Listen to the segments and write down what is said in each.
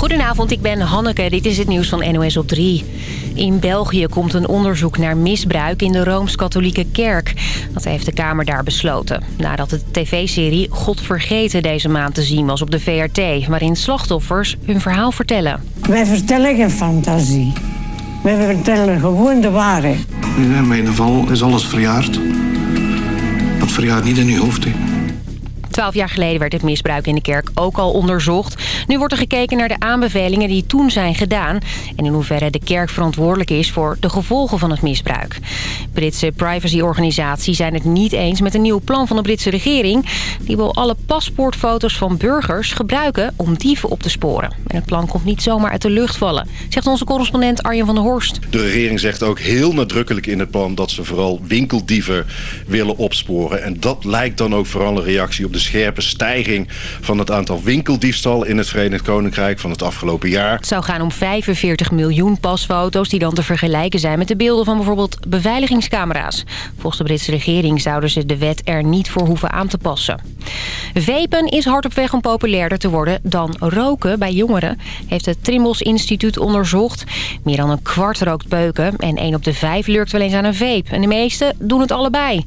Goedenavond, ik ben Hanneke. Dit is het nieuws van NOS op 3. In België komt een onderzoek naar misbruik in de Rooms-Katholieke Kerk. Dat heeft de Kamer daar besloten. Nadat de tv-serie God Vergeten deze maand te zien was op de VRT... waarin slachtoffers hun verhaal vertellen. Wij vertellen geen fantasie. Wij vertellen gewoon de waarheid. In mijn geval is alles verjaard. Dat verjaart niet in uw hoofd. Hè. Twaalf jaar geleden werd het misbruik in de kerk ook al onderzocht. Nu wordt er gekeken naar de aanbevelingen die toen zijn gedaan... en in hoeverre de kerk verantwoordelijk is voor de gevolgen van het misbruik. Britse privacyorganisaties zijn het niet eens met een nieuw plan van de Britse regering. Die wil alle paspoortfoto's van burgers gebruiken om dieven op te sporen. En het plan komt niet zomaar uit de lucht vallen, zegt onze correspondent Arjen van der Horst. De regering zegt ook heel nadrukkelijk in het plan dat ze vooral winkeldieven willen opsporen. En dat lijkt dan ook vooral een reactie op de scherpe stijging van het aantal winkeldiefstal in het Verenigd Koninkrijk van het afgelopen jaar. Het zou gaan om 45 miljoen pasfoto's die dan te vergelijken zijn met de beelden van bijvoorbeeld beveiligingscamera's. Volgens de Britse regering zouden ze de wet er niet voor hoeven aan te passen. Vapen is hard op weg om populairder te worden dan roken bij jongeren, heeft het Trimbos Instituut onderzocht. Meer dan een kwart rookt beuken en 1 op de 5 lurkt wel eens aan een vape. En de meesten doen het allebei.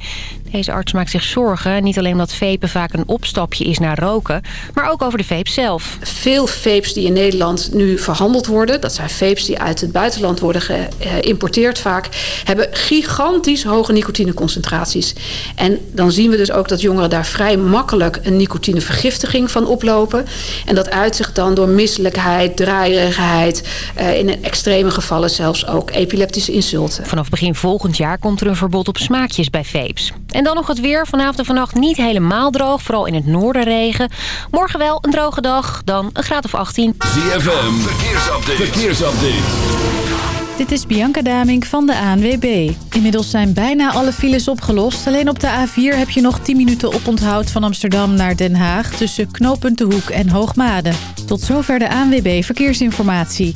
Deze arts maakt zich zorgen, niet alleen omdat vapen vaak een opstapje is naar roken... maar ook over de vape zelf. Veel vapes die in Nederland nu verhandeld worden... dat zijn vapes die uit het buitenland worden geïmporteerd vaak... hebben gigantisch hoge nicotineconcentraties. En dan zien we dus ook dat jongeren daar vrij makkelijk... een nicotinevergiftiging van oplopen. En dat uit zich dan door misselijkheid, draaierigheid... Uh, in extreme gevallen zelfs ook epileptische insulten. Vanaf begin volgend jaar komt er een verbod op smaakjes bij vapes. En dan nog het weer. Vanavond en vannacht niet helemaal droog. Vooral in het noorden regen. Morgen wel een droge dag. Dan een graad of 18. ZFM. Verkeersupdate. Verkeersupdate. Dit is Bianca Damink van de ANWB. Inmiddels zijn bijna alle files opgelost. Alleen op de A4 heb je nog 10 minuten oponthoud van Amsterdam naar Den Haag... tussen knooppunt De Hoek en Hoogmade. Tot zover de ANWB Verkeersinformatie.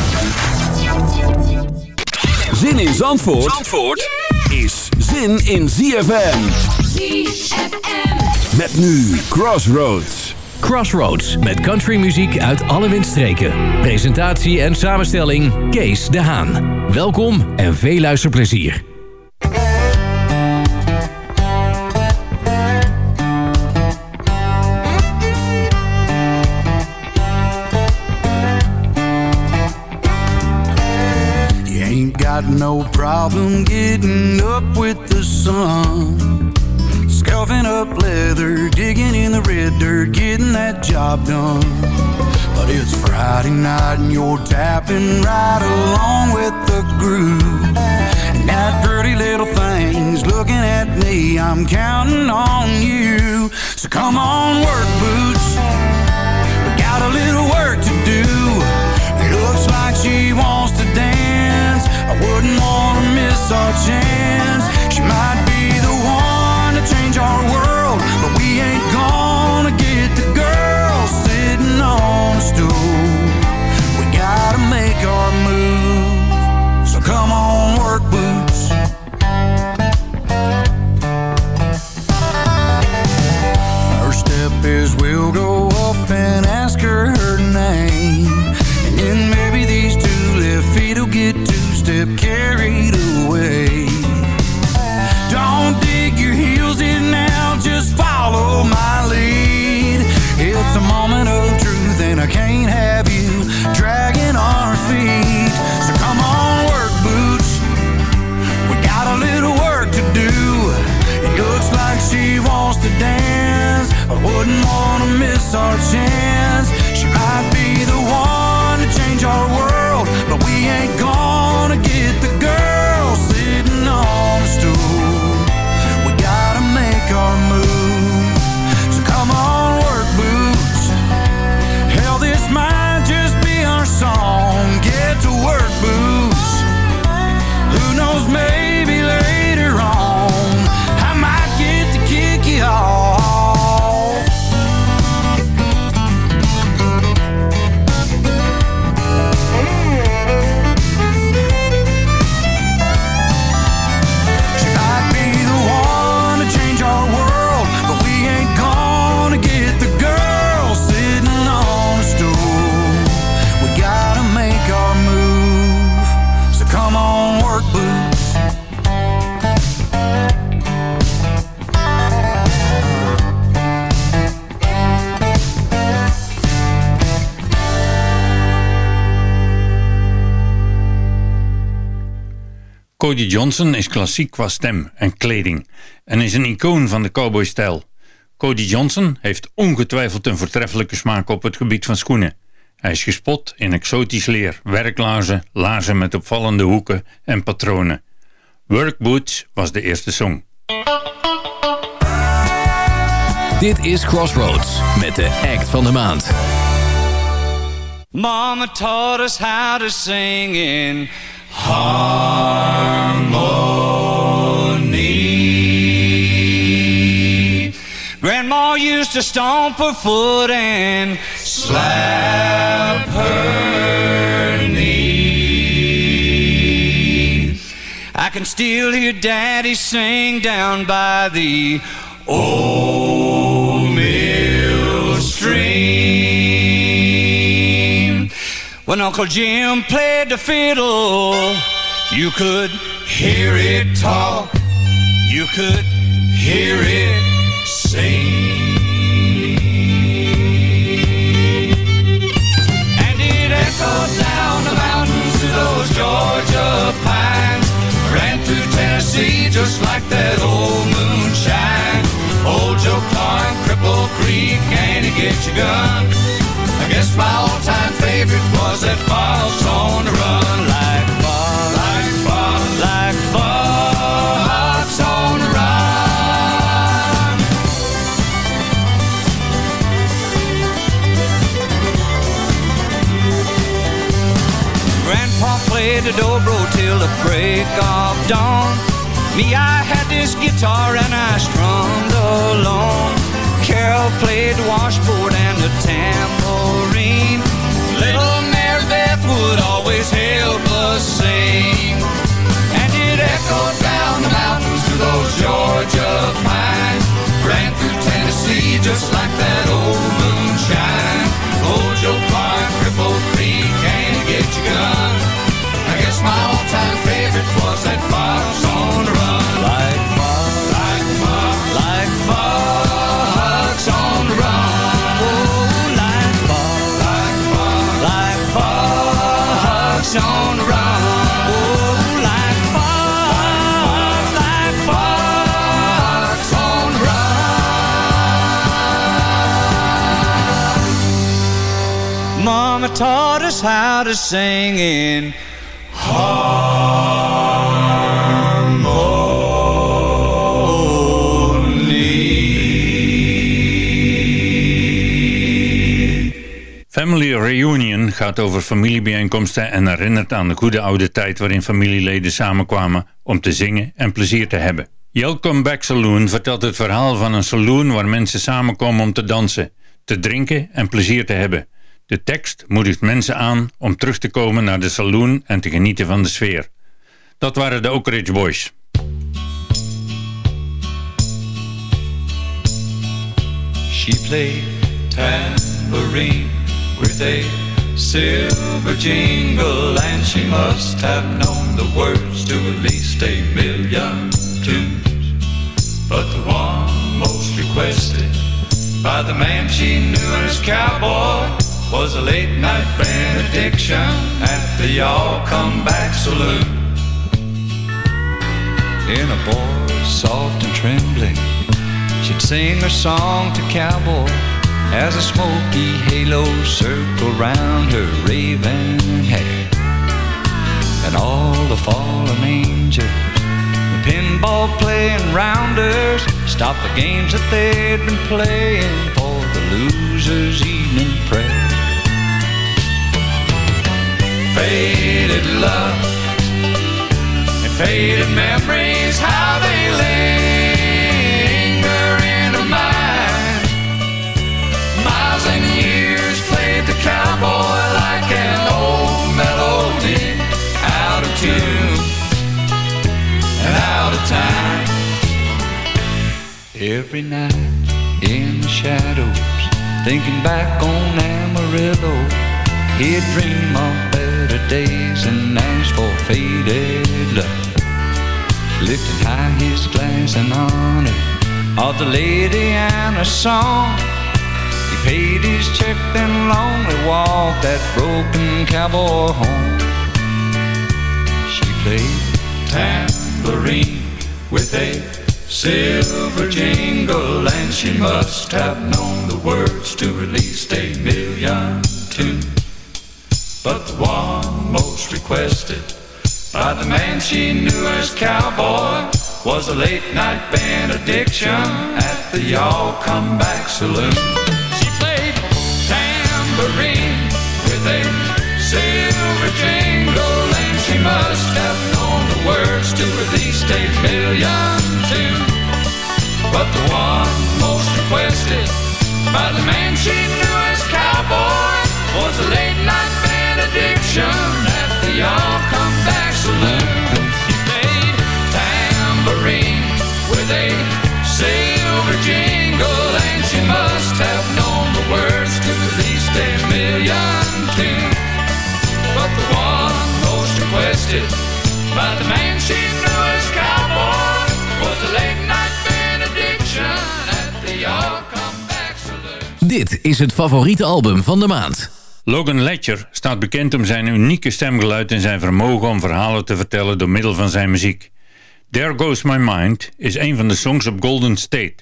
Zin in Zandvoort, Zandvoort is zin in ZFM. ZFM. Met nu Crossroads. Crossroads met countrymuziek uit alle windstreken. Presentatie en samenstelling Kees de Haan. Welkom en veel luisterplezier. Got no problem getting up with the sun. Scuffing up leather, digging in the red dirt, getting that job done. But it's Friday night and you're tapping right along with the groove. And that pretty little thing's looking at me, I'm counting on you. So come on, work boots. Cody Johnson is klassiek qua stem en kleding en is een icoon van de cowboystijl. Cody Johnson heeft ongetwijfeld een voortreffelijke smaak op het gebied van schoenen. Hij is gespot in exotisch leer, werklaarzen, laarzen met opvallende hoeken en patronen. Work Boots was de eerste song. Dit is Crossroads met de act van de maand. Mama taught us how to sing in harmony. Grandma used to stomp her foot and slap her knee. I can still hear Daddy sing down by the old mill stream. When Uncle Jim played the fiddle, you could hear it talk, you could hear it sing. And it echoed down the mountains to those Georgia pines, ran through Tennessee just like that old moonshine. Old Joe Clark, Cripple Creek, Annie get your gun. Guess my all-time favorite was that fox on the run, like fox, like fox, like fox on the run. Grandpa played the dobro till the break of dawn. Me, I had this guitar and I strummed along. Carol played the washboard and the tambourine. Little Mary Beth would always help us sing. And it echoed down the mountains to those Georgia pines. Ran through Tennessee just like that old moonshine. Old Joe Clark, Cripple Creek, you get your gun? I guess my all-time favorite was that fox on the run. Like on the run. Oh, like like on. Mama taught us how to sing in Family Reunion gaat over familiebijeenkomsten en herinnert aan de goede oude tijd waarin familieleden samenkwamen om te zingen en plezier te hebben. Welcome Back Saloon vertelt het verhaal van een saloon waar mensen samenkomen om te dansen, te drinken en plezier te hebben. De tekst moedigt mensen aan om terug te komen naar de saloon en te genieten van de sfeer. Dat waren de Oak Ridge Boys. She played tambourine with a silver jingle, and she must have known the words to at least a million tunes. But the one most requested by the man she knew as cowboy was a late night benediction at the Y'all Come Back Saloon. In a voice soft and trembling, she'd sing her song to cowboy as a smoky halo circled round her raven hair. And all the fallen angels, the pinball playing rounders, stopped the games that they'd been playing for the loser's evening prayer. Faded love and faded memories, how they linger tune and out of time. Every night in the shadows, thinking back on Amarillo, he'd dream of better days and ask for faded love. Lifting high his glass in honor of the lady and her song. He paid his check, then lonely walked that broken cowboy home. Played tambourine with a silver jingle, and she must have known the words to at least a million tunes. But the one most requested by the man she knew as cowboy was a late night benediction at the Y'all Come Back Saloon. She played tambourine with a silver jingle, she must have known the words to at least a million tunes. But the one most requested by the man she knew as cowboy was a late night benediction at the Y'all Come Back Saloon. She played tambourine with a silver jingle, and she must have known the words to at least a million requested by the man she knew as cowboy was a late night benediction at the Y'all Come Back Saloon. Dit is het favoriete album van de maand. Logan Ledger staat bekend om zijn unieke stemgeluid en zijn vermogen om verhalen te vertellen door middel van zijn muziek. There Goes My Mind is een van de songs op Golden State.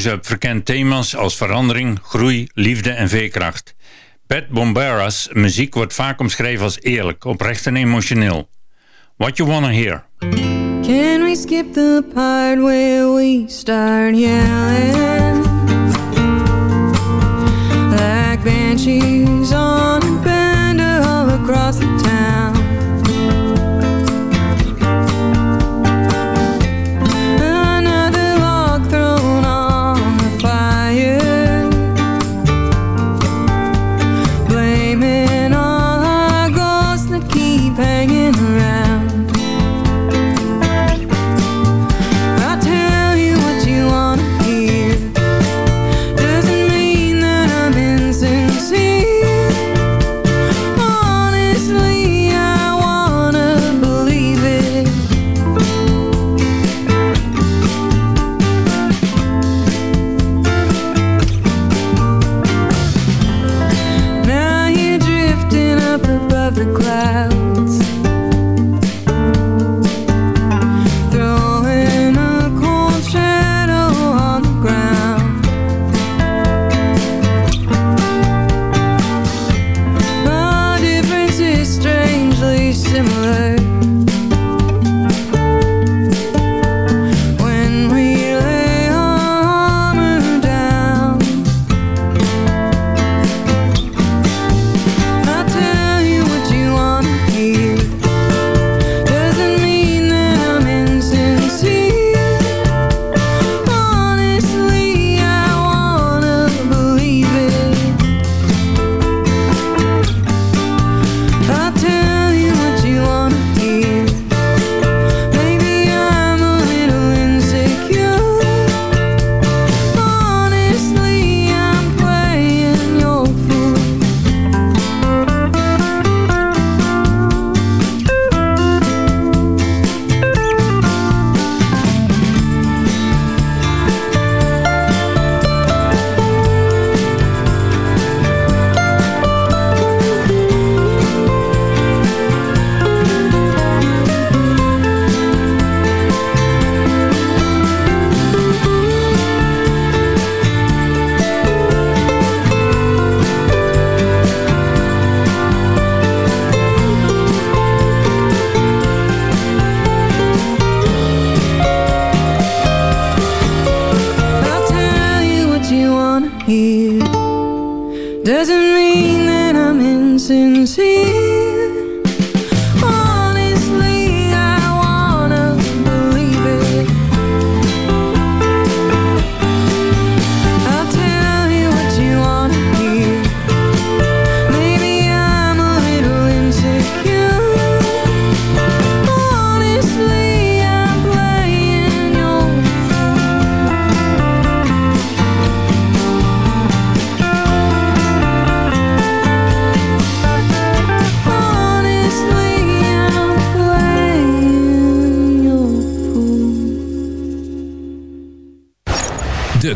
All Goes Up verkent thema's als verandering, groei, liefde en veerkracht. Pat Bombera's muziek wordt vaak omschreven als eerlijk, oprecht en emotioneel. What You Wanna Hear. Can we skip the part where we start yelling Like banshees on a bender across the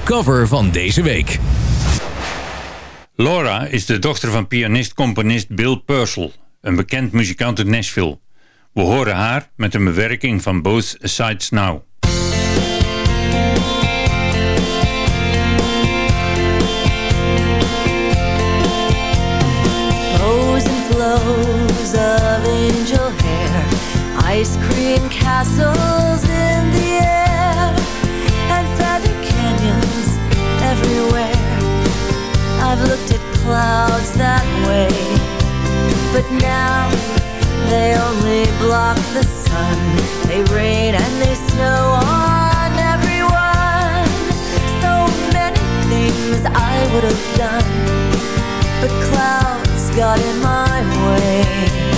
cover van deze week. Laura is de dochter van pianist-componist Bill Purcell, een bekend muzikant uit Nashville. We horen haar met een bewerking van Both Sides Now. Flows and flows of angel hair, ice cream castles clouds that way, but now they only block the sun. They rain and they snow on everyone. So many things I would have done but clouds got in my way.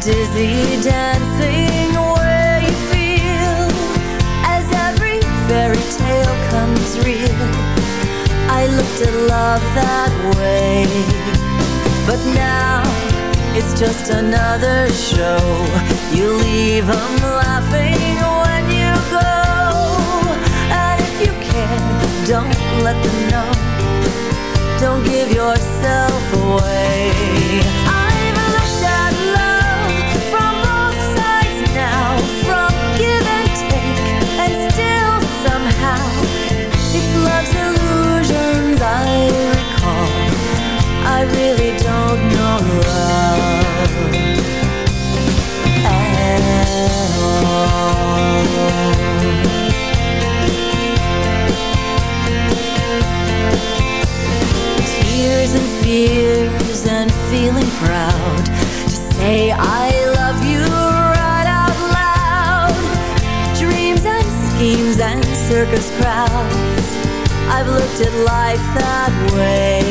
Dizzy dancing you feel as every fairy tale becomes real. I looked at love that way. But now it's just another show. You leave them laughing when you go. And if you can, don't let them know. Don't give yourself away. I've looked at love from both sides now, from give and take, and still somehow love's illusions I recall. I really Tears and fears and feeling proud to say I love you right out loud. Dreams and schemes and circus crowds. I've looked at life that way.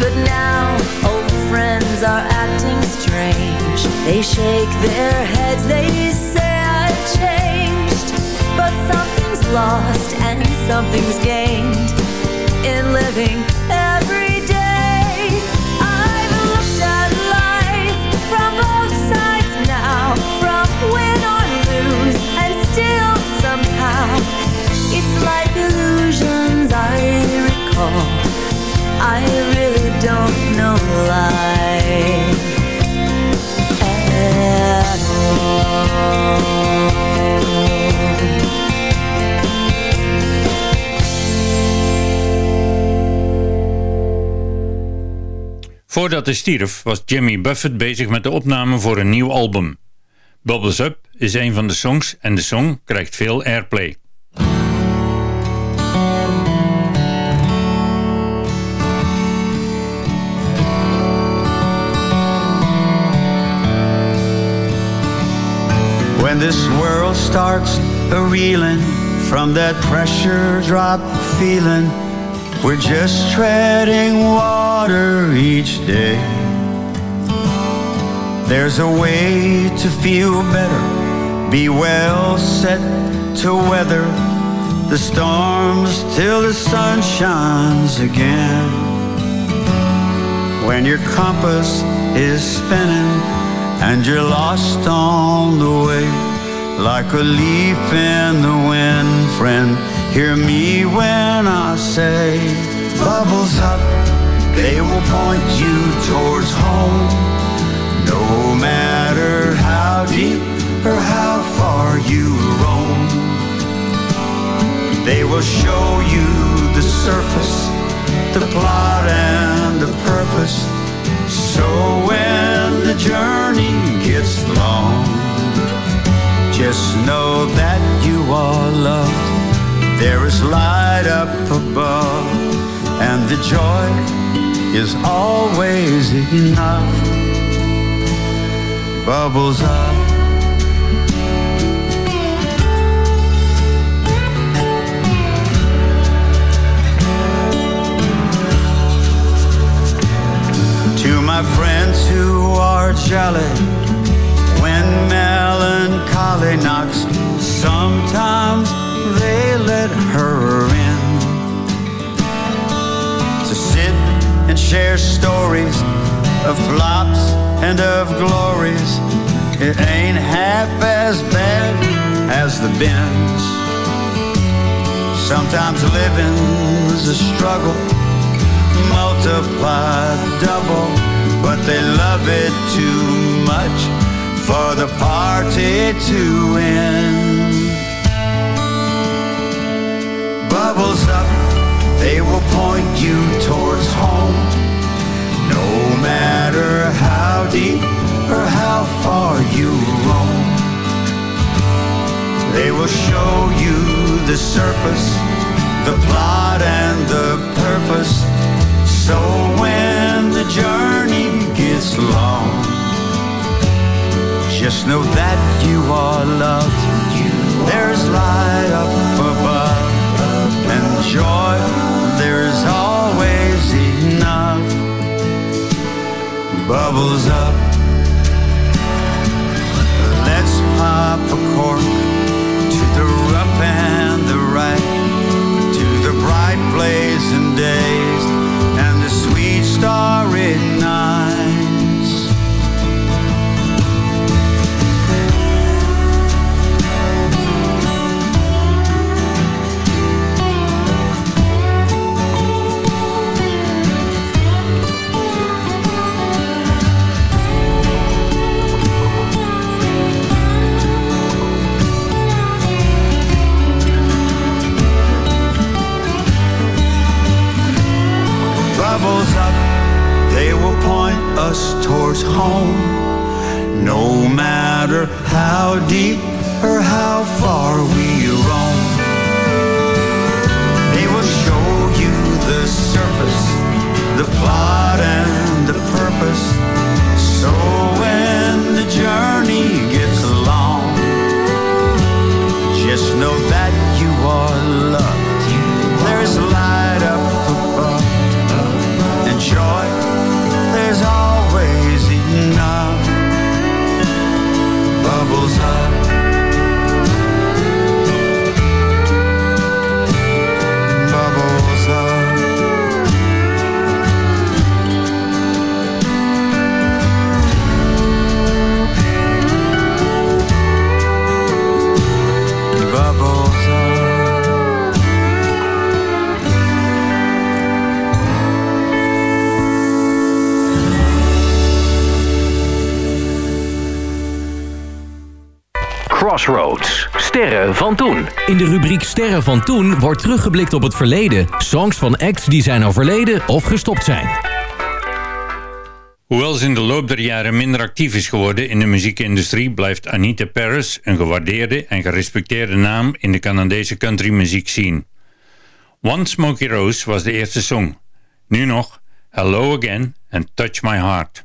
But now old friends are acting strange. They shake their heads, they say changed. But something's lost and something's gained in living every day. I've looked at life from both sides now, from win or lose, and still somehow it's life illusions I recall. I really don't know life Voordat hij stierf was Jimmy Buffett bezig met de opname voor een nieuw album. Bubbles Up is een van de songs en de song krijgt veel airplay. When this world starts a reeling from that pressure drop feeling, we're just treading water each day. There's a way to feel better, be well set to weather the storms till the sun shines again. When your compass is spinning and you're lost on the way like a leaf in the wind friend hear me when i say bubbles up they will point you towards home no matter how deep or how far you roam they will show you the surface the plot and the purpose so when the journey gets long, just know that you are loved. There is light up above, and the joy is always enough. Bubbles up. Share stories of flops and of glories. It ain't half as bad as the bends. Sometimes living's a struggle multiplied double, but they love it too much for the party to end. Bubbles up, they will point you towards home, matter how deep or how far you roam. They will show you the surface, the plot and the purpose. So when the journey gets long, just know that you are loved. There's light up above, and joy, there's always enough bubbles up. Let's pop a cork To the rough and the right To the bright blazing days And the sweet starry night. deep Sterren van toen. In de rubriek Sterren van toen wordt teruggeblikt op het verleden. Songs van acts die zijn overleden of gestopt zijn. Hoewel ze in de loop der jaren minder actief is geworden in de muziekindustrie, blijft Anita Paris een gewaardeerde en gerespecteerde naam in de Canadese country muziek zien. One Smoky Rose was de eerste song. Nu nog Hello Again en Touch My Heart.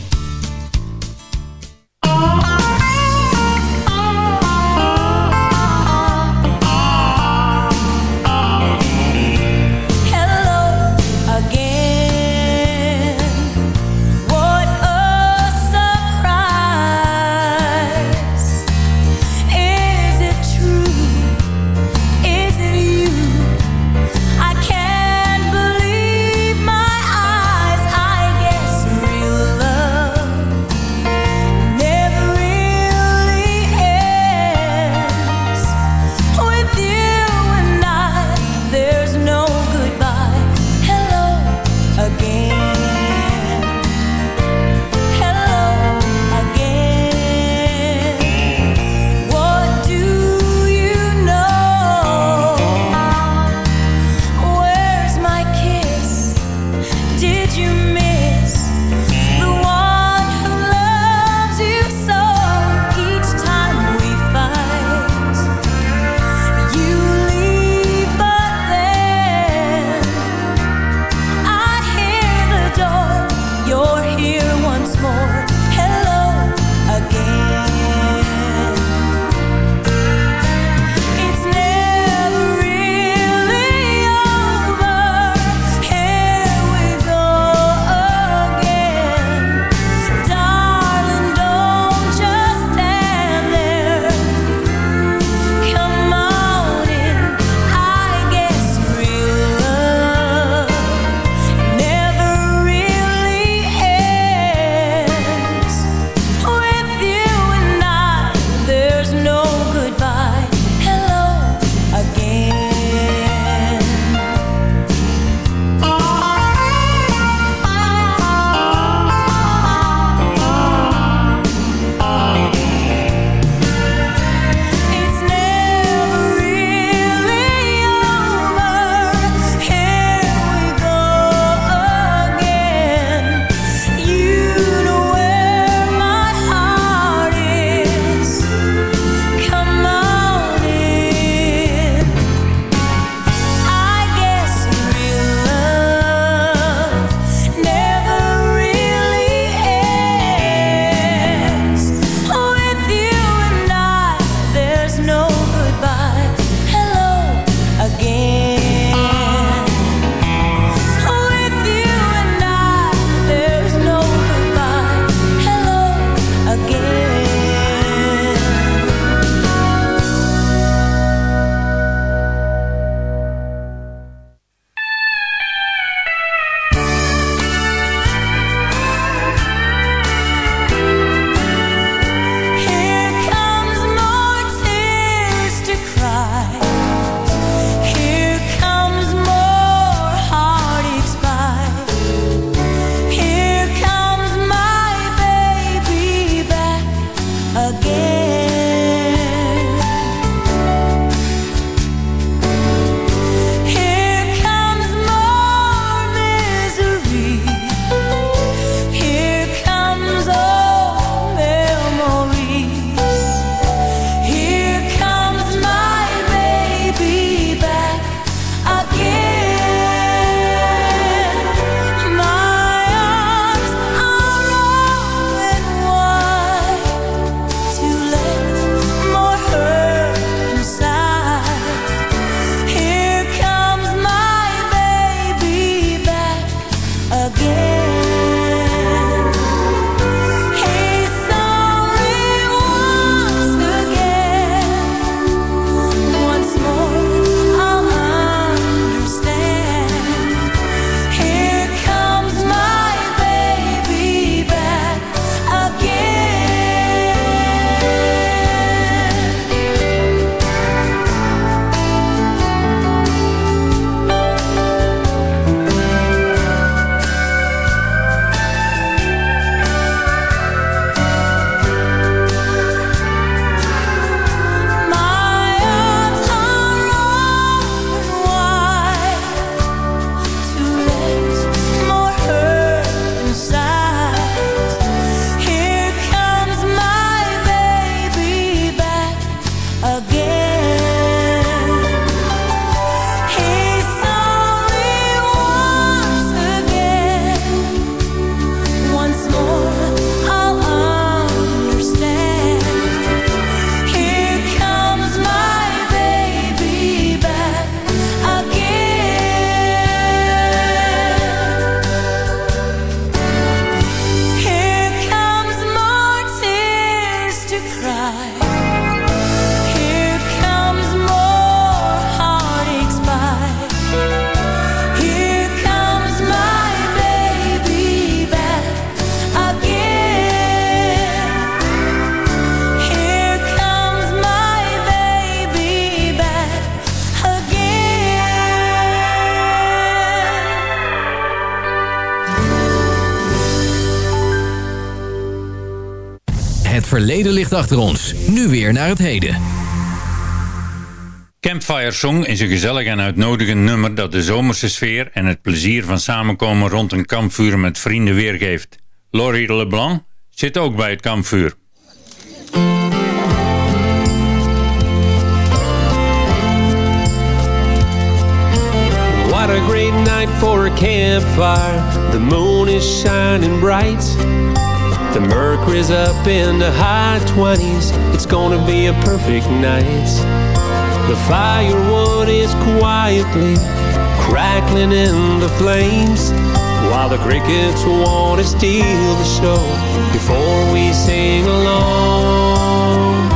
Verleden ligt achter ons. Nu weer naar het heden. Campfire Song is een gezellig en uitnodigend nummer dat de zomerse sfeer en het plezier van samenkomen rond een kampvuur met vrienden weergeeft. Laurie LeBlanc zit ook bij het kampvuur. What a great night for a campfire. The moon is shining bright. The mercury's up in the high 20s. It's gonna be a perfect night. The firewood is quietly crackling in the flames. While the crickets want to steal the show before we sing along.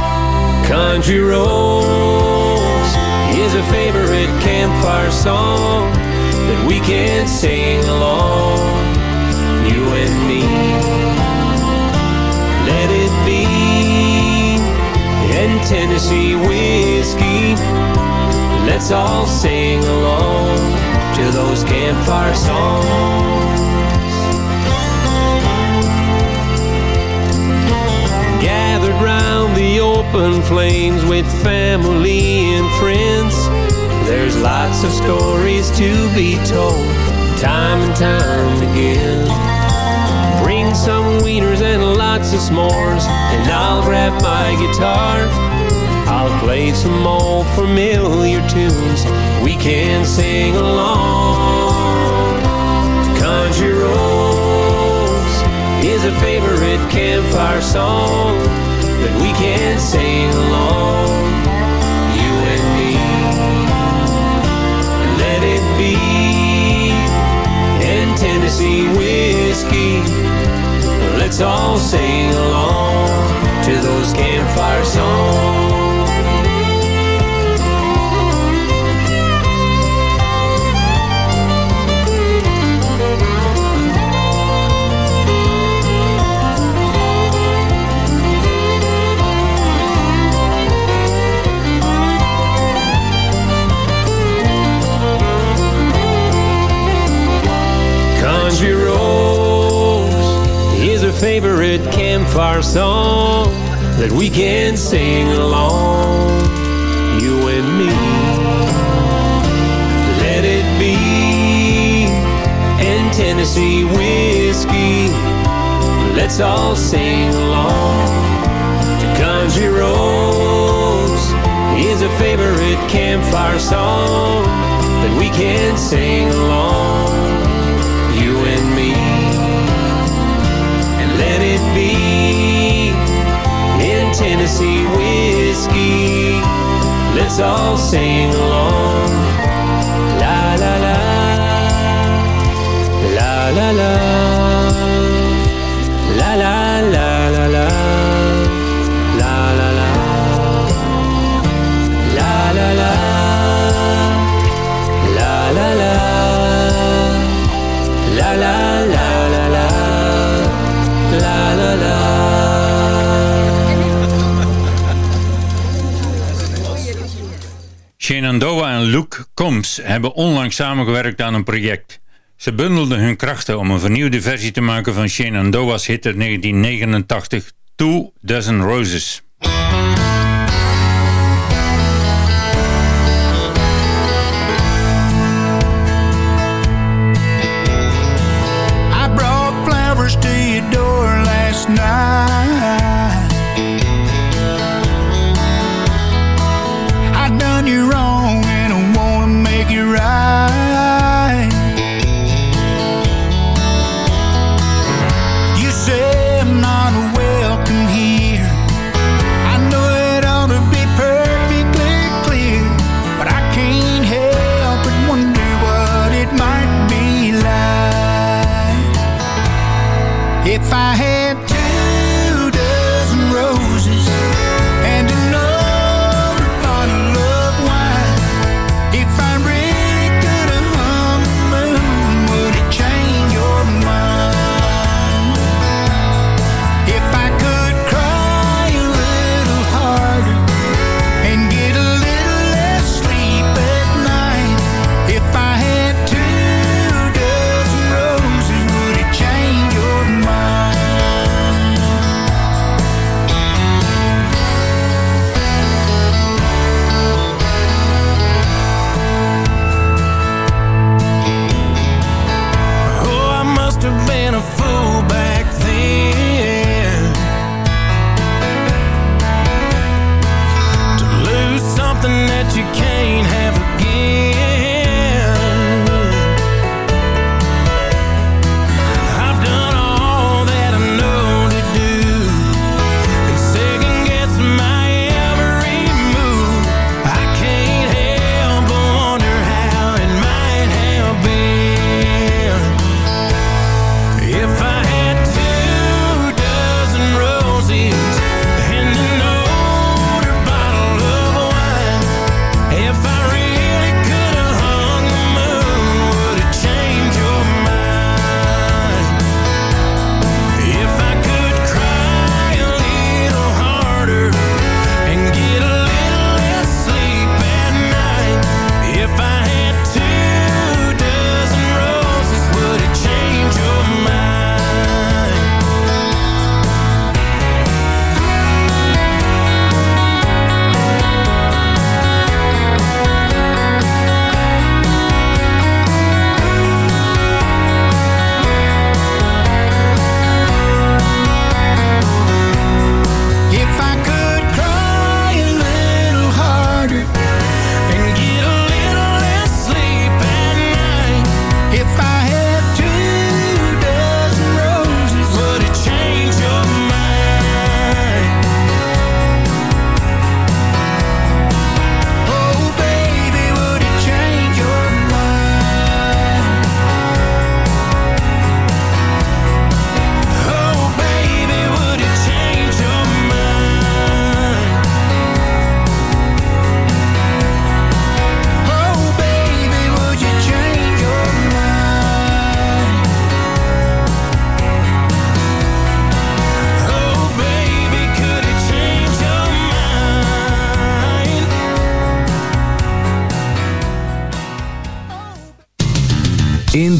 Country Roads is a favorite campfire song that we can sing along, you and me. Tennessee whiskey. Let's all sing along to those campfire songs. Gathered round the open flames with family and friends. There's lots of stories to be told, time and time again. Some wieners and lots of s'mores, and I'll grab my guitar. I'll play some old familiar tunes. We can sing along. Country Roads is a favorite campfire song that we can sing along. You and me. Let it be. And Tennessee whiskey. Let's all sing along to those campfire songs. Favorite campfire song that we can sing along, you and me. Let it be and Tennessee whiskey. Let's all sing along to Country Roads is a favorite campfire song that we can sing along, it be in Tennessee whiskey. Let's all sing along. Combs hebben onlangs samengewerkt aan een project. Ze bundelden hun krachten om een vernieuwde versie te maken van Shenandoah's hit uit 1989, Two Dozen Roses.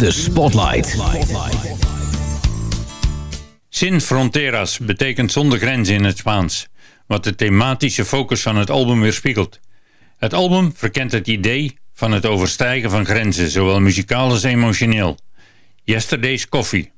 De Spotlight. Sin Fronteras betekent zonder grenzen in het Spaans, wat de thematische focus van het album weerspiegelt. Het album verkent het idee van het overstijgen van grenzen, zowel muzikaal als emotioneel. Yesterday's Coffee.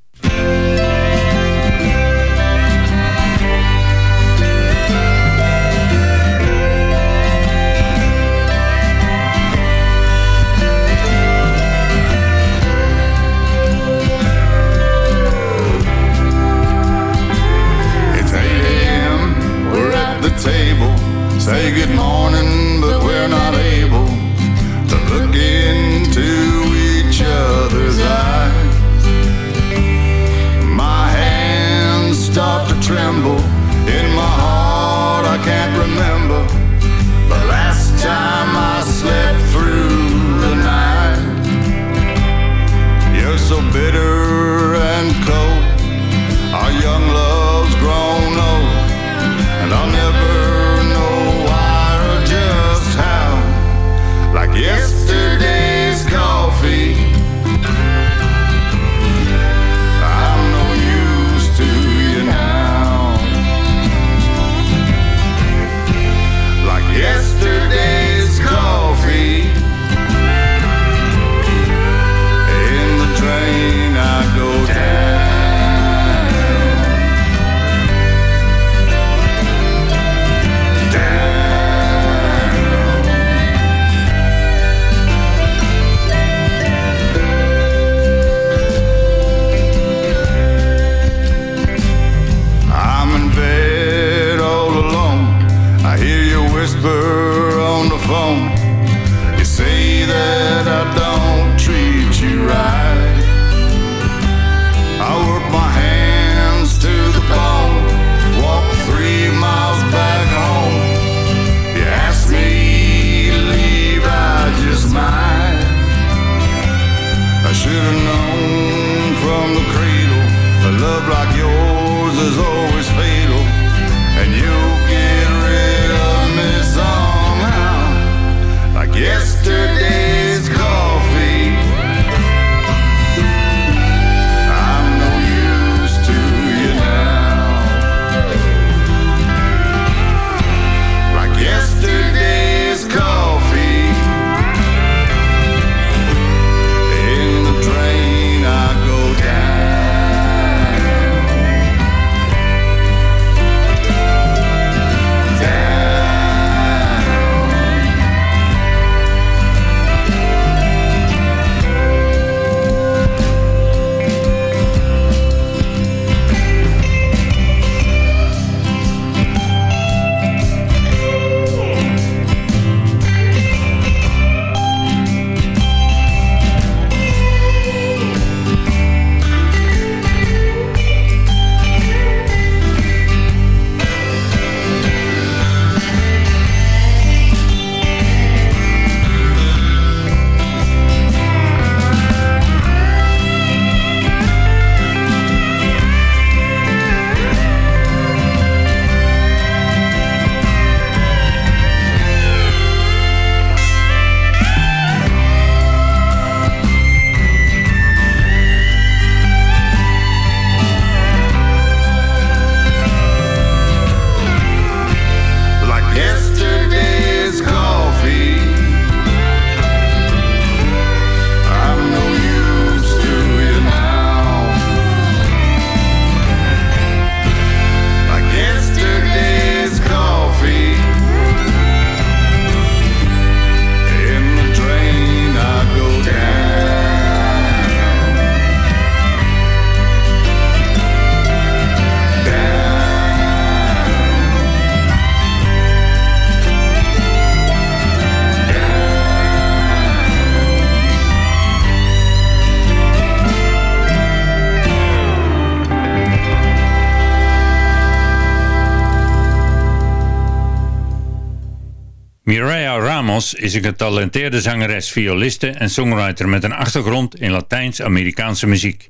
Is een getalenteerde zangeres, violiste en songwriter met een achtergrond in Latijns-Amerikaanse muziek.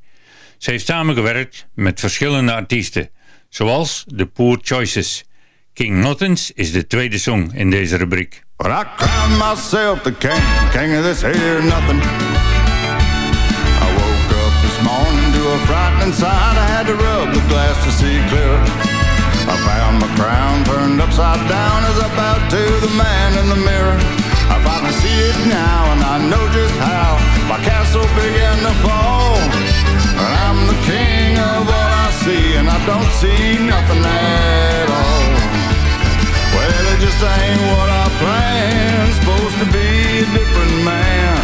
Ze heeft samengewerkt met verschillende artiesten, zoals The Poor Choices. King Nothings is de tweede song in deze rubriek. But I crown myself the king, king of this here nothing. frightening sight. I had to rub the glass to see clear. I found my crown turned upside down as I bowed to the man in the mirror. I see it now, and I know just how my castle began to fall. And I'm the king of what I see, and I don't see nothing at all. Well, it just ain't what I planned. Supposed to be a different man.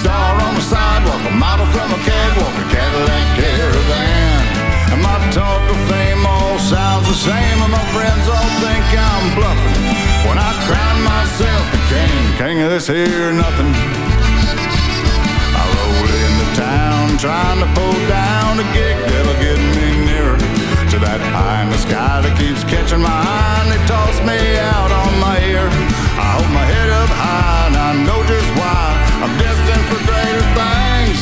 Star on the sidewalk, a model from a catwalk, a Cadillac caravan. And my talk of fame all sounds the same, and my friends all think I'm bluffing. When I the king, of this here nothing. I roll into town trying to pull down a gig that'll get me nearer to that high in the sky that keeps catching my eye and they toss me out on my ear. I hold my head up high and I know just why I'm destined for greater things.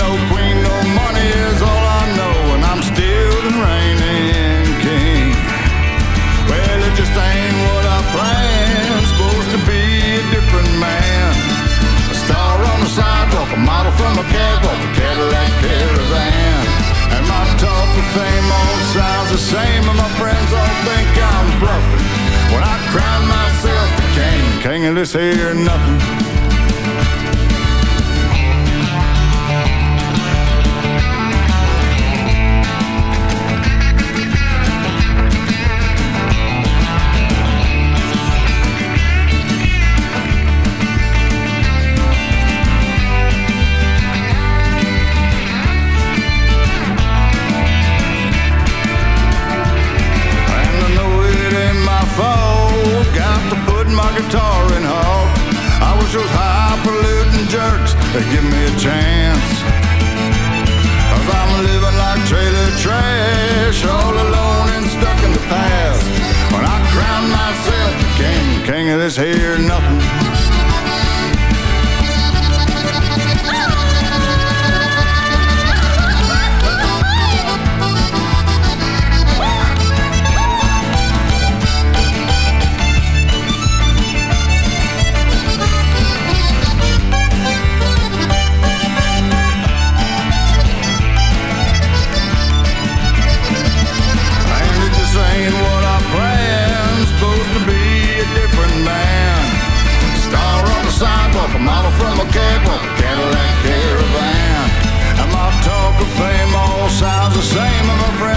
No queen, no money is all from a catwalk, a Cadillac caravan. And my talk of fame all sounds the same, and my friends all think I'm bluffing. When I crown myself the king, king of this here nothing. Give me a chance. Cause I'm living like trailer trash, all alone and stuck in the past. When I crown myself the king, king of this here nothing.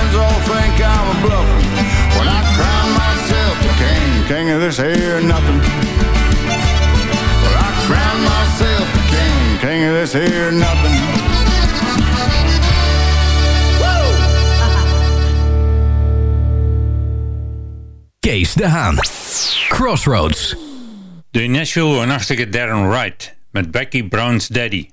Friends all think I'm a bluffing. When I crown myself the king, king of this here nothing. When I crown myself the king, king of this here nothing. Kees de Haan. Crossroads. De Nashville-woonachtige Darren Wright met Becky Brown's Daddy.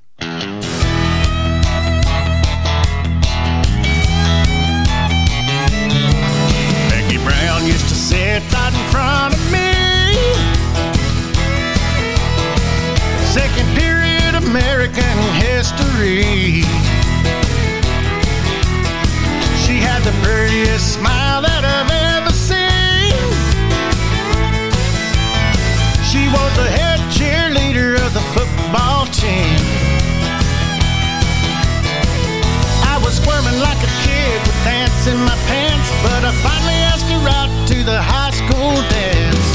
In my pants, but I finally asked her out to the high school dance.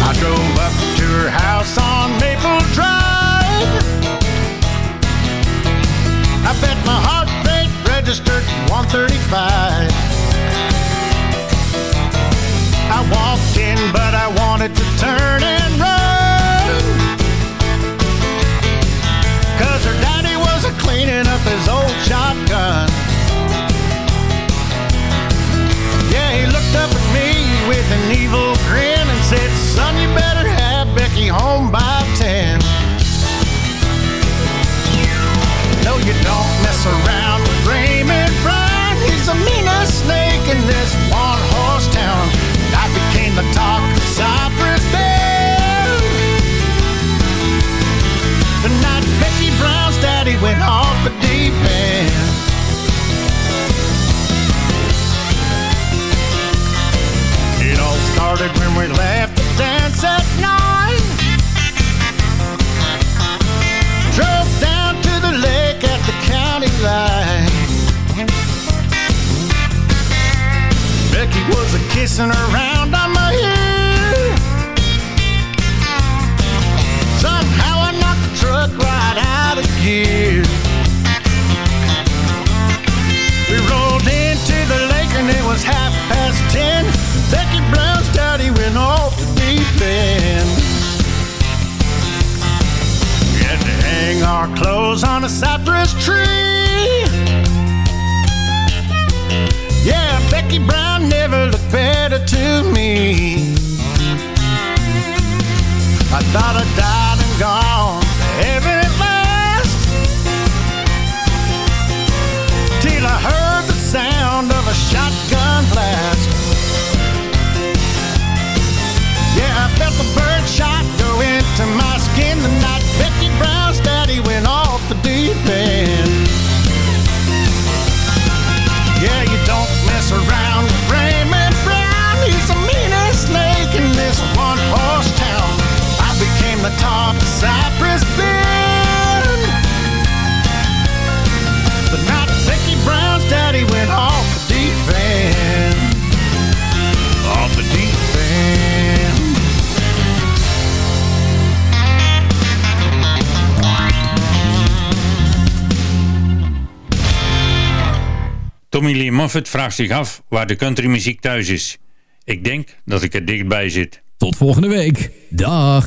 I drove up to her house on Maple Drive. I bet my heart rate registered 135. I walked in, but I wanted to turn and run. His old shotgun. Yeah, he looked up at me with an evil grin and said, Son, you better have Becky home by 10. No, you don't mess around with Raymond Brown. He's the meanest snake in this one horse town. I became the talk of Cypress Bend. The night Becky Brown's daddy went off started when we left the dance at nine. Drove down to the lake at the county line. Becky was a kissing around on my ear. Somehow I knocked the truck right out of gear. We rolled into the lake and it was half past ten. Went off the deep end. We had to hang our clothes on a cypress tree. Yeah, Becky Brown never looked better to me. I thought I'd died and gone into my Moffat vraagt zich af waar de countrymuziek thuis is. Ik denk dat ik er dichtbij zit. Tot volgende week. Dag.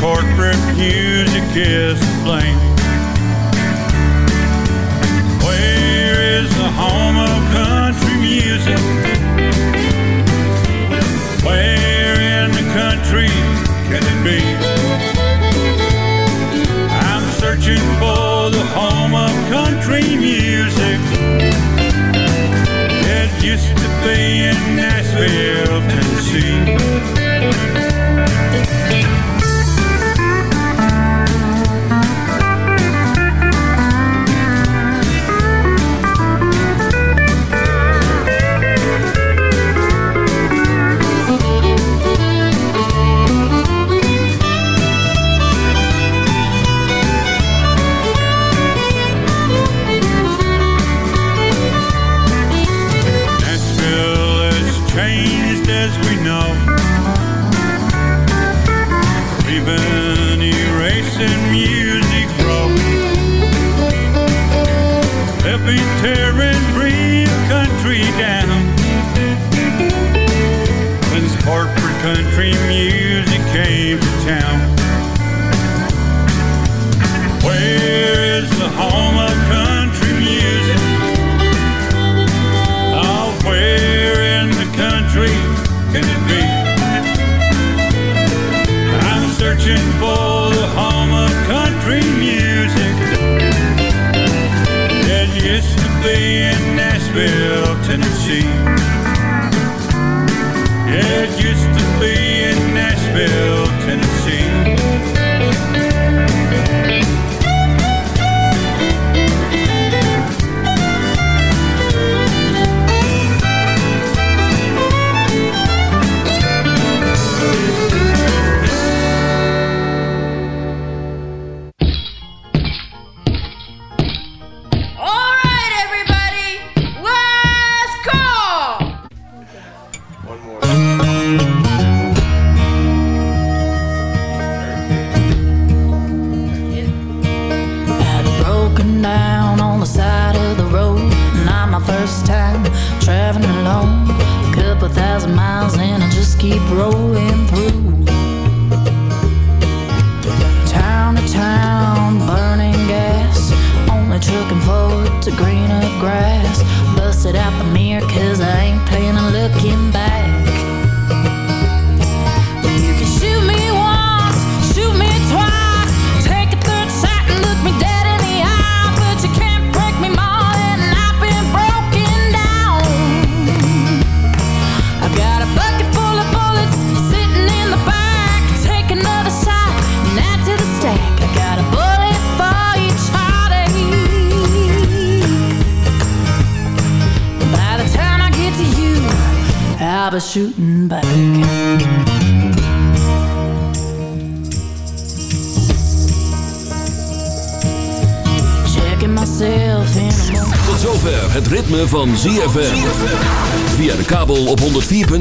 Corporate music is to blame. Where is the home of country music? Where in the country can it be? I'm searching for the home of country music. It used to be in Nashville,